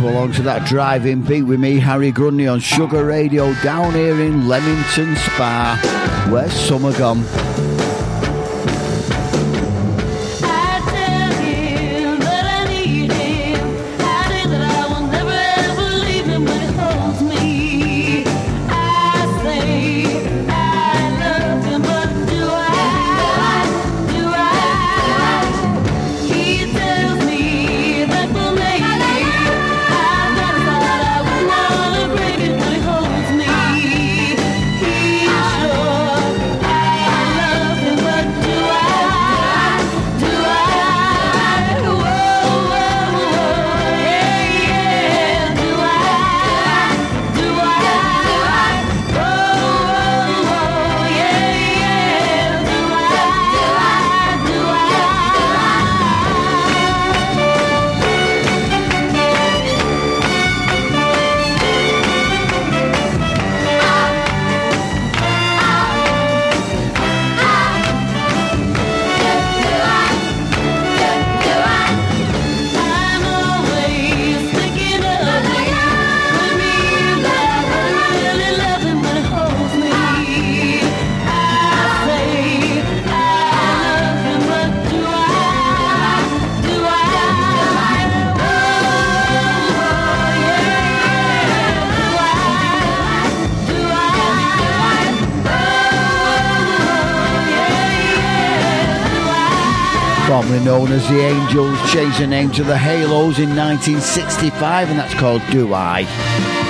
welcome along to that driving beat with me, Harry Grundy, on Sugar Radio down here in Leamington Spa. where summer gone? The Angels, changed the name to the Halos in 1965, and that's called Do I.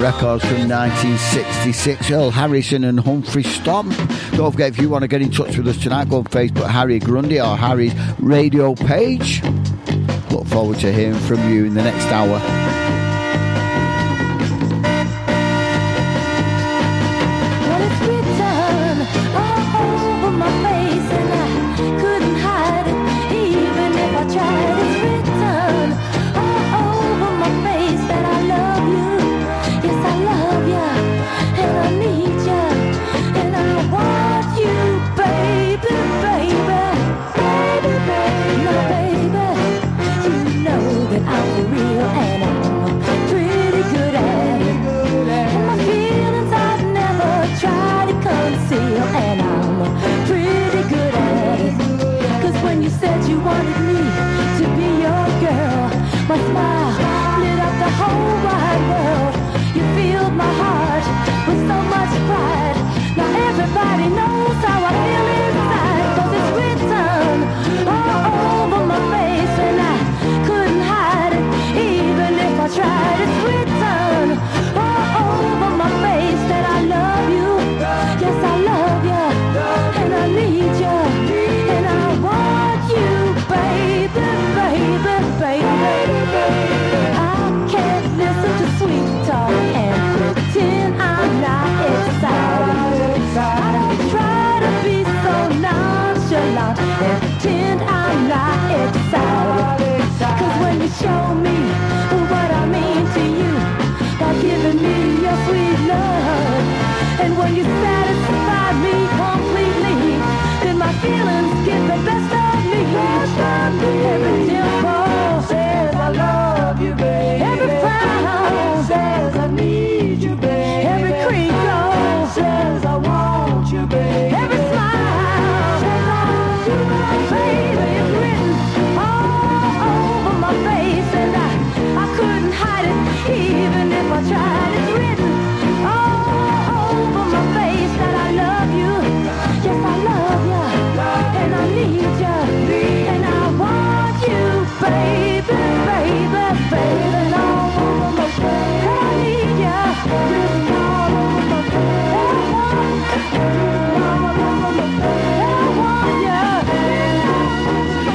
Records from 1966. Earl Harrison and Humphrey Stomp. Don't forget, if you want to get in touch with us tonight, go on Facebook, Harry Grundy or Harry's radio page. Look forward to hearing from you in the next hour.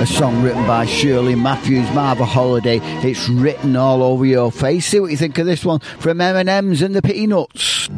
Song written by Shirley Matthews, Marva Holiday. It's written all over your face. See what you think of this one from M&M's and the Peanuts.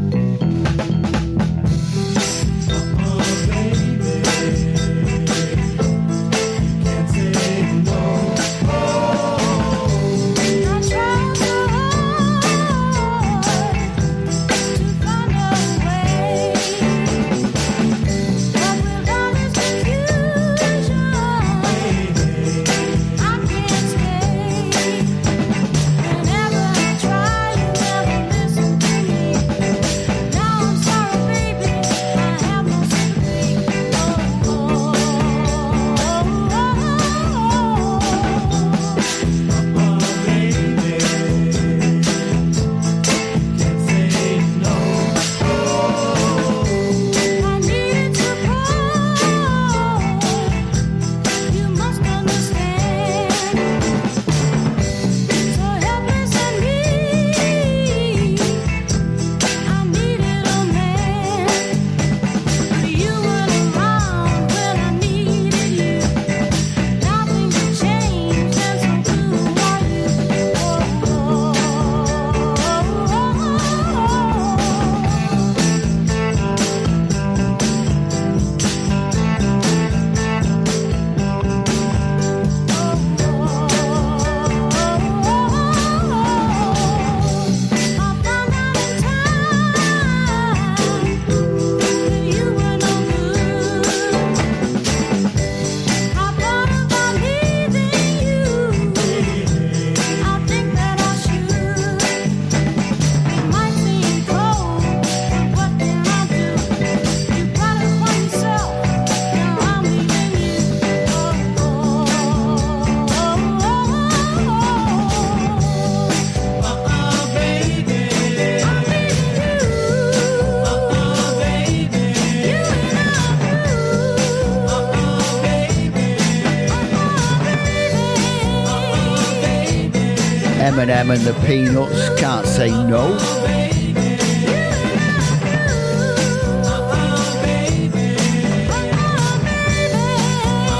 M&M and the Peanuts, can't say no.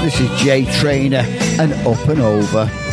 This is Jay Traynor and Up and Over.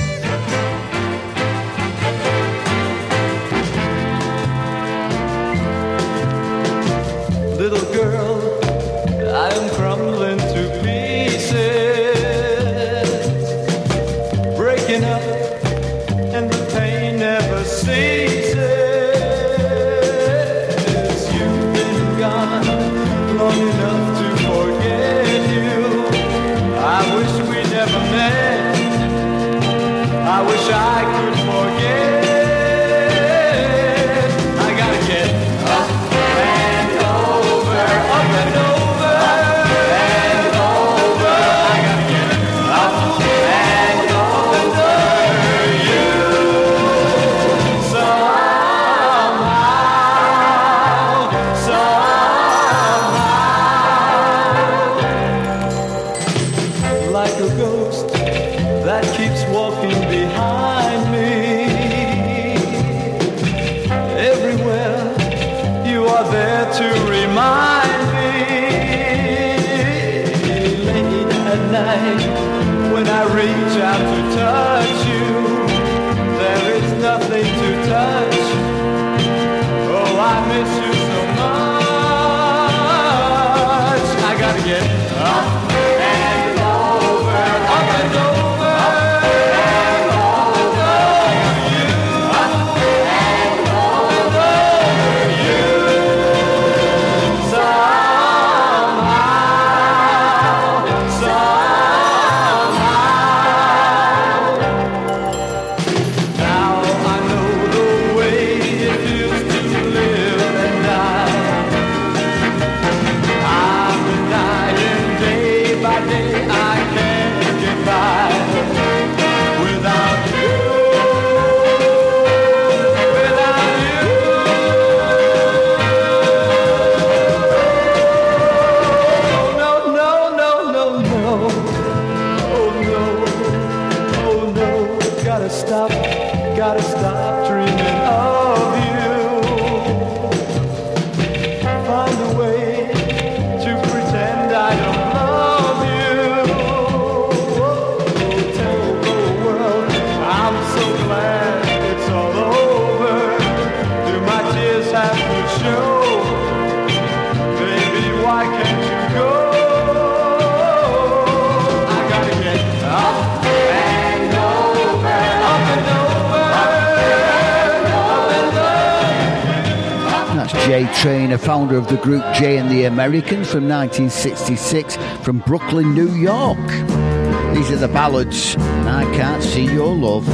Too to. Traynor, founder of the group Jay and the Americans from 1966 from Brooklyn, New York. These are the ballads, I Can't See Your Love.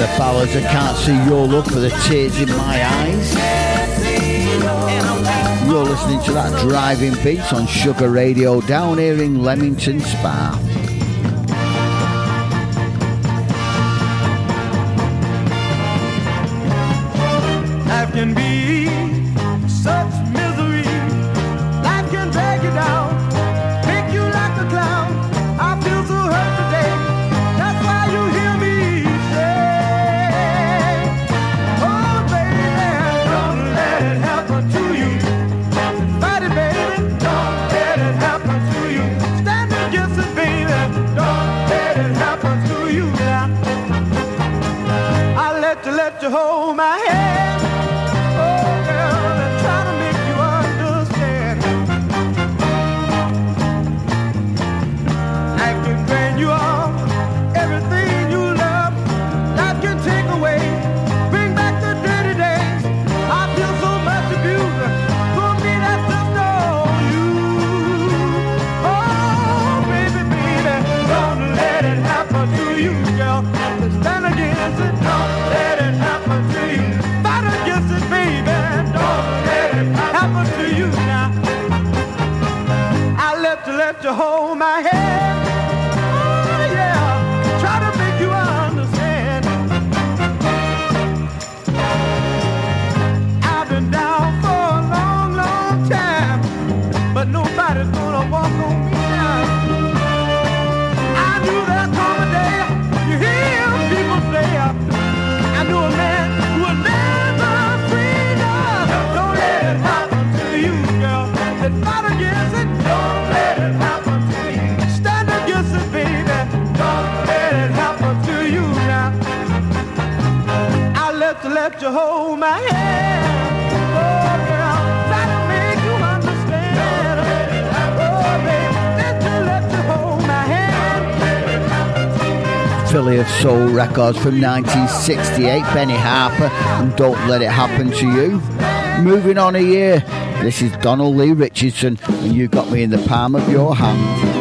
I can't see your look for the tears in my eyes. You're listening to that driving beat on Sugar Radio down here in Leamington Spa. Soul Records from 1968, Benny Harper, and Don't Let It Happen to You. Moving on a year, this is Donald Lee Richardson, and You Got Me in the Palm of Your Hand.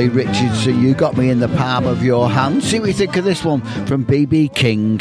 Lee Richardson, you got me in the palm of your hand. See what you think of this one from BB King.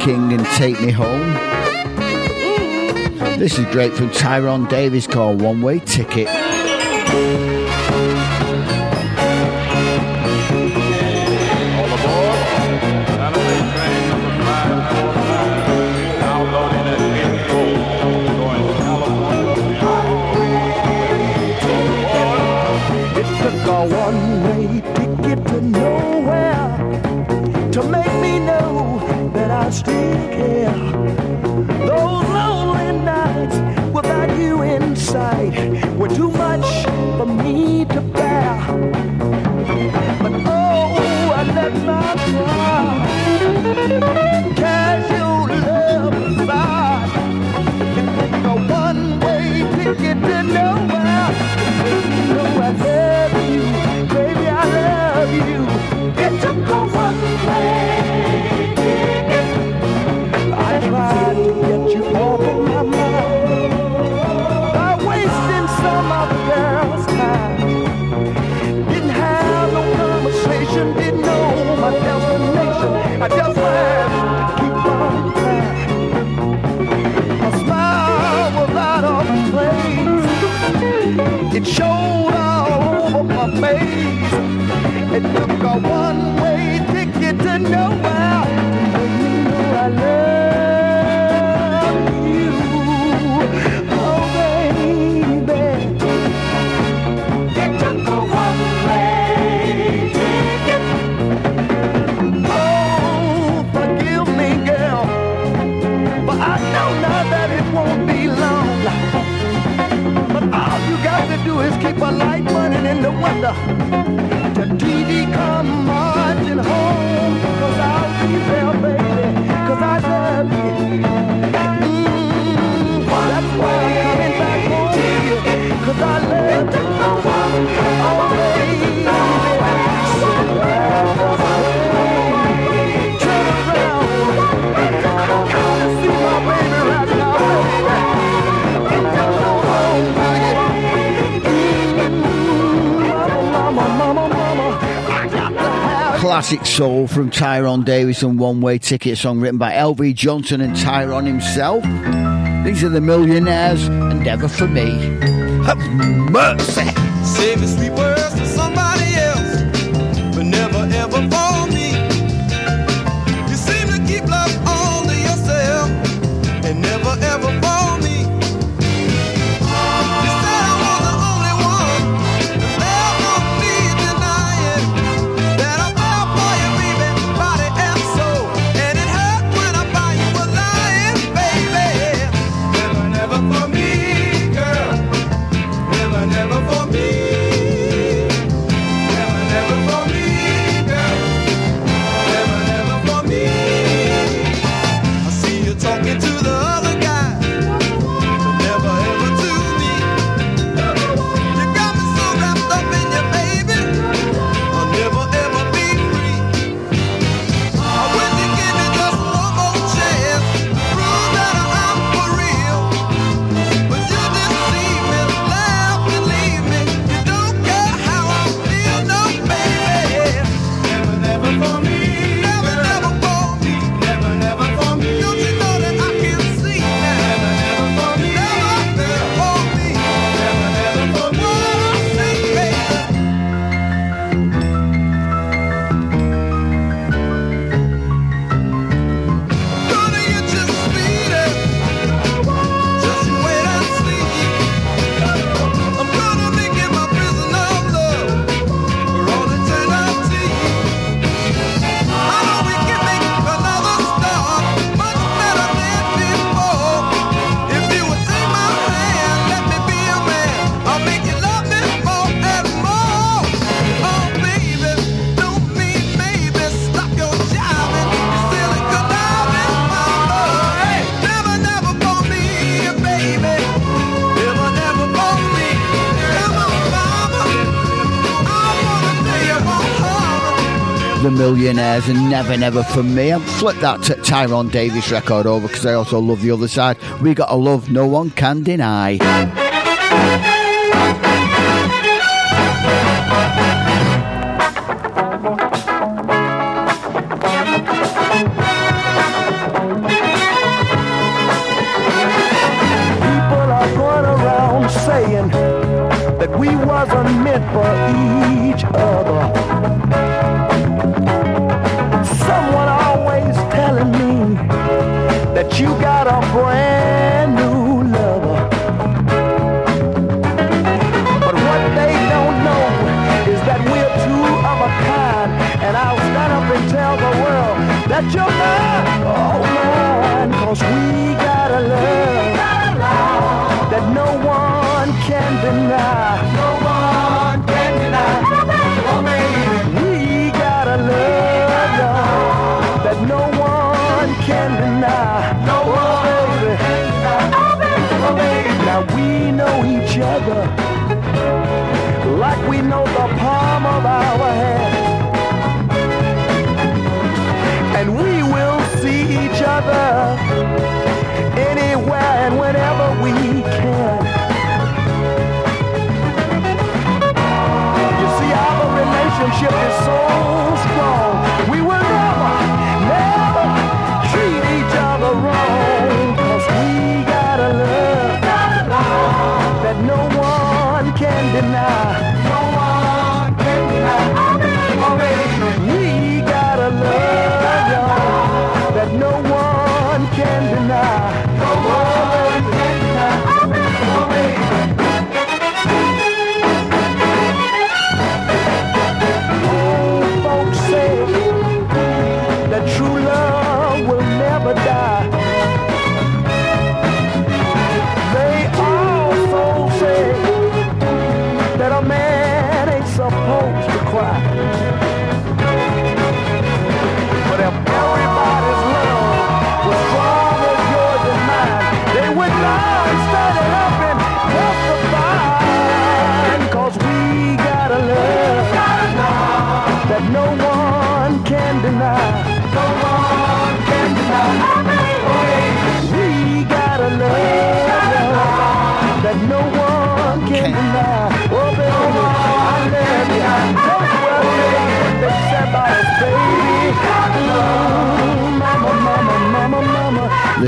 Take Me Home. This is great from Tyrone Davis called One Way Ticket. Still care Those lonely nights without you in sight were too much for me to bear. It showed all over my face. It took a one. Florida. Classic soul from Tyrone Davis and One Way Ticket, song written by LV Johnson and Tyrone himself. These are the Millionaires and Never For Me. Have mercy. Millionaires and Never Never from me. And flip that t- Tyrone Davis record over because I also love the other side. We got a love no one can deny. People are going around saying that we wasn't meant for each other. You got a brand about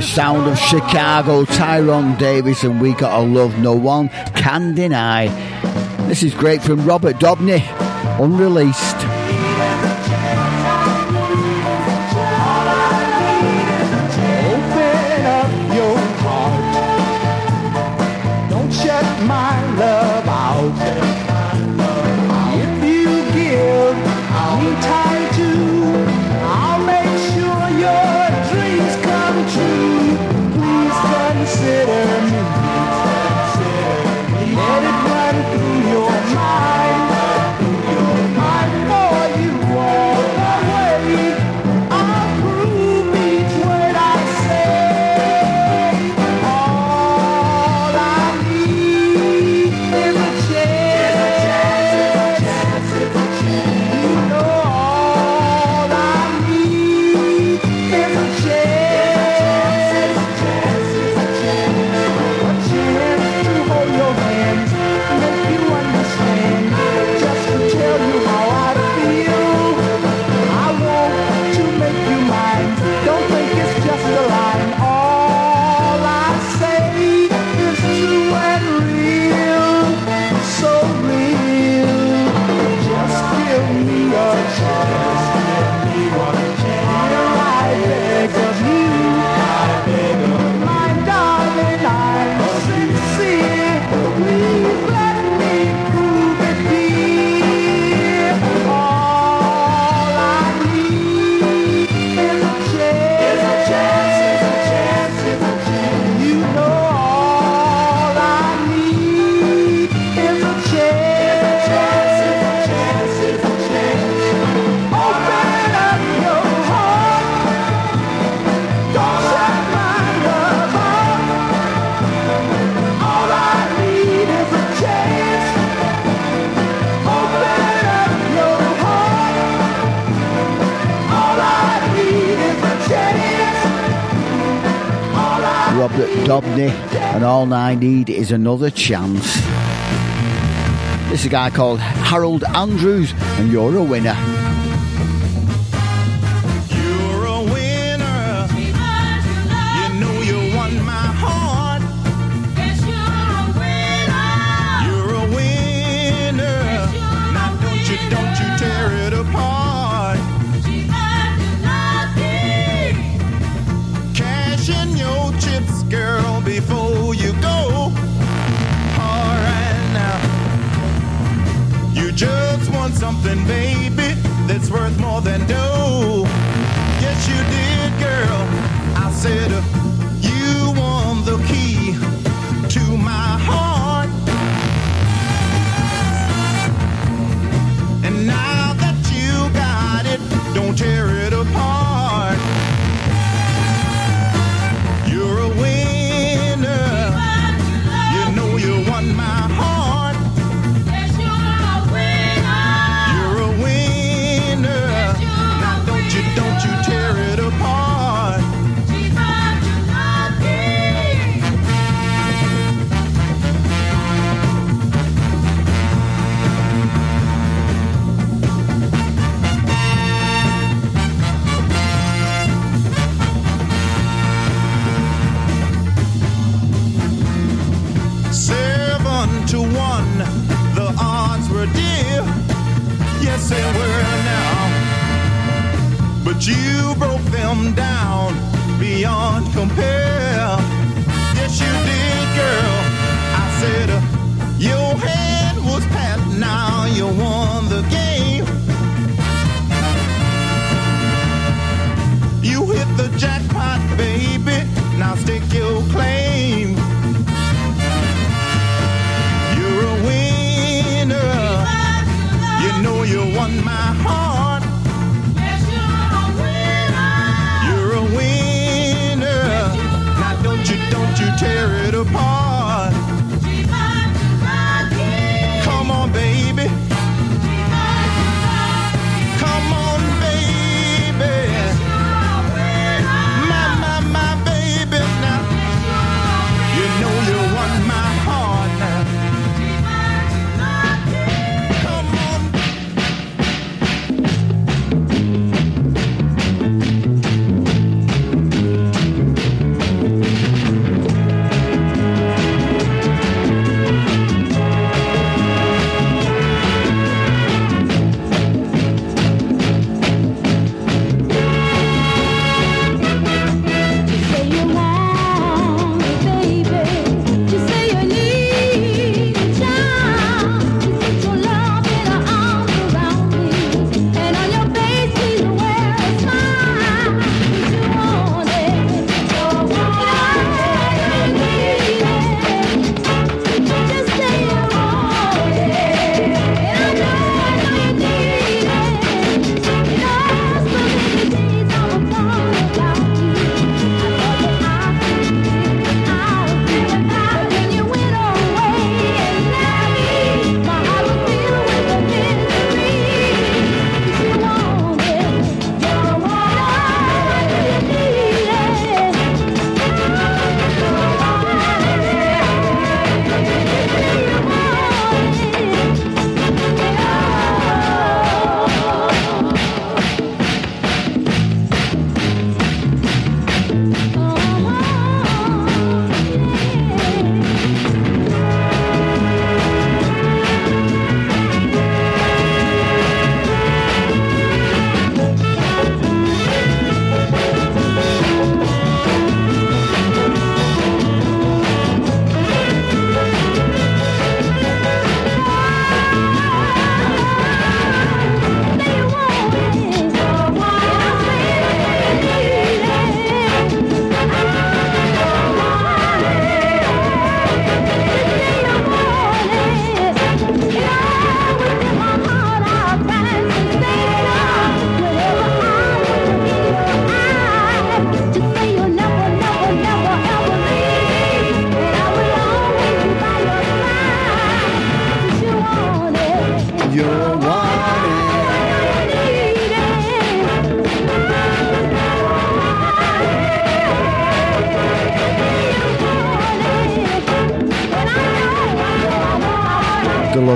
the sound of Chicago, Tyrone Davis, and We Gotta Love No One Can Deny. This is great from Robert Dobyne, unreleased. I need is another chance. This is a guy called Harold Andrews, and you're a winner.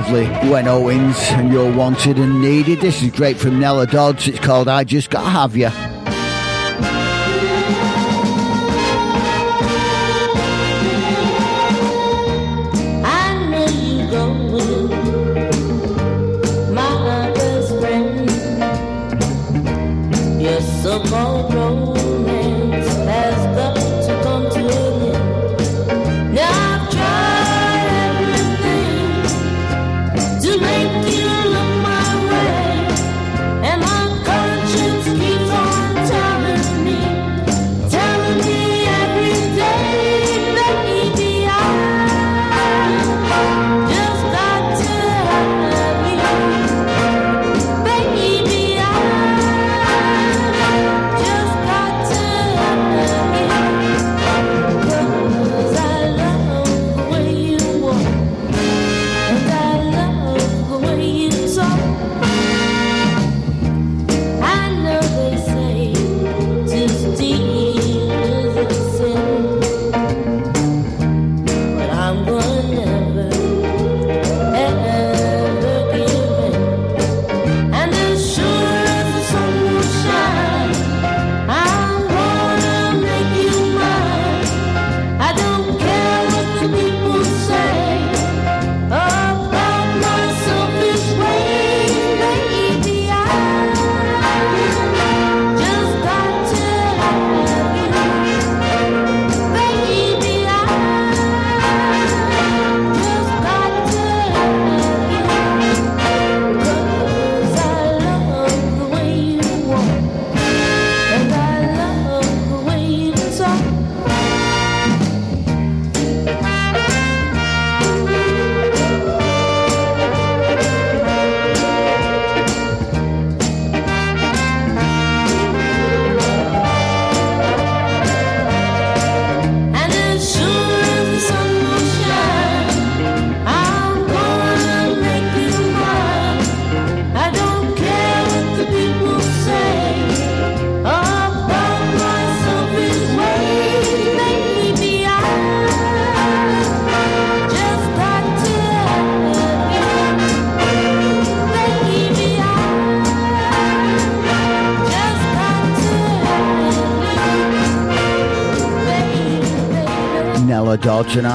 lovely Gwen Owens and you're wanted and needed. This is great from Nella Dodds. It's called I Just Gotta Have You.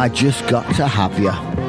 I just got to have you.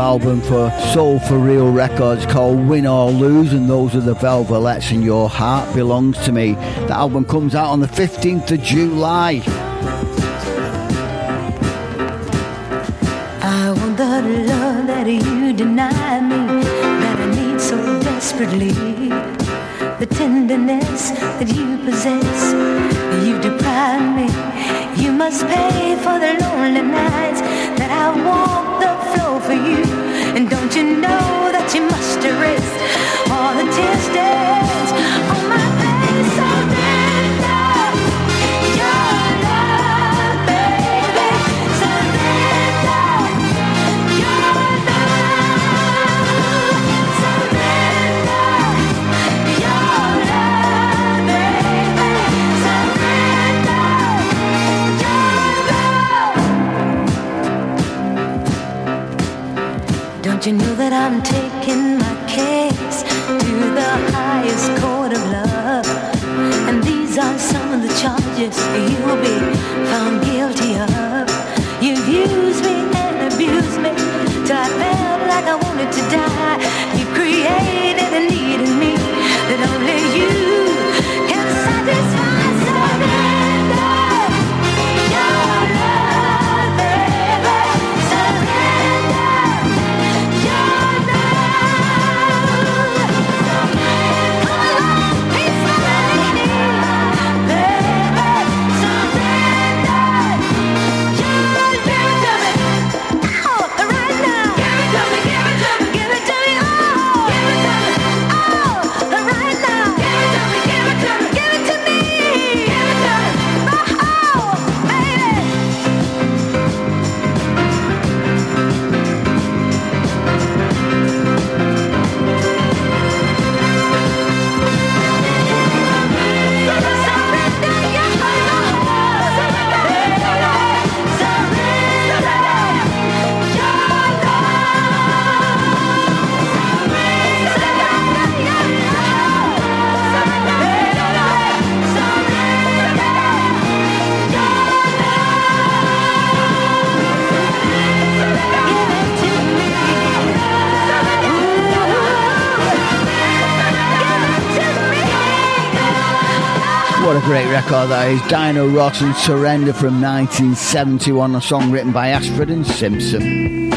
Album for Soul for Real Records called Win or Lose, and those are the Velvets, and Your Heart Belongs to Me. The album comes out on the 15th of July. I want the love that you deny me, that I need so desperately. The tenderness that you possess, you deprive me. You must pay for the lonely nights that I walk for you. And don't you know that you must erase all the tear stains that I'm taking my case to the highest court of love? And these are some of the charges you'll be found guilty of. You've used me and abused me till I felt like I wanted to die. You created a need record that is. Diana Ross and Surrender from 1971, a song written by Ashford and Simpson.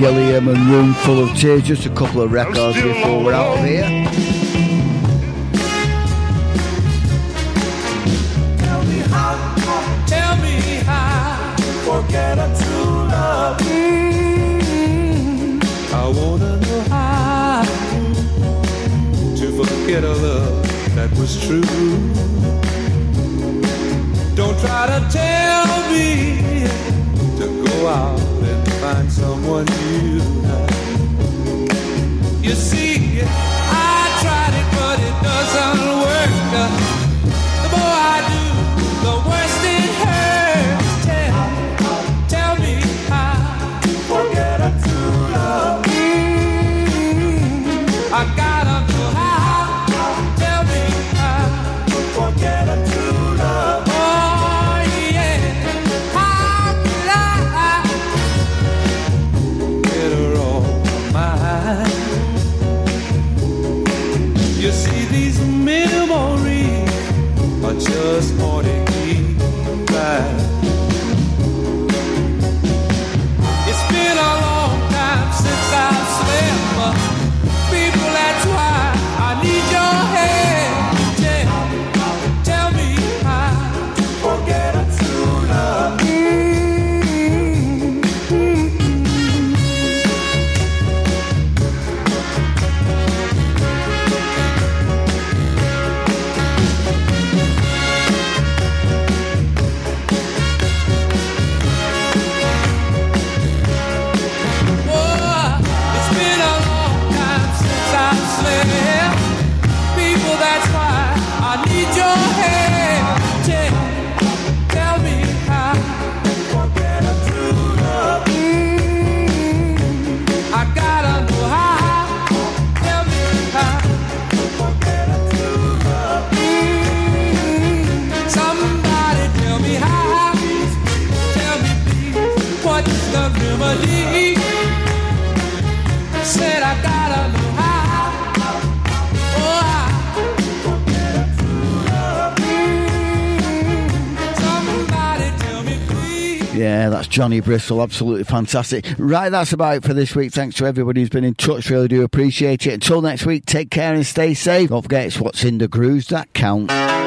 Gilliam and Room Full of Tears, just a couple of records before we're out of here. get mm-hmm. a love that was true. someone new. said I gotta know Yeah, that's Johnny Bristol. Absolutely fantastic. Right, that's about it for this week. Thanks to everybody who's been in touch. Really do appreciate it. Until next week, take care and stay safe. Don't forget, it's what's in the grooves that counts.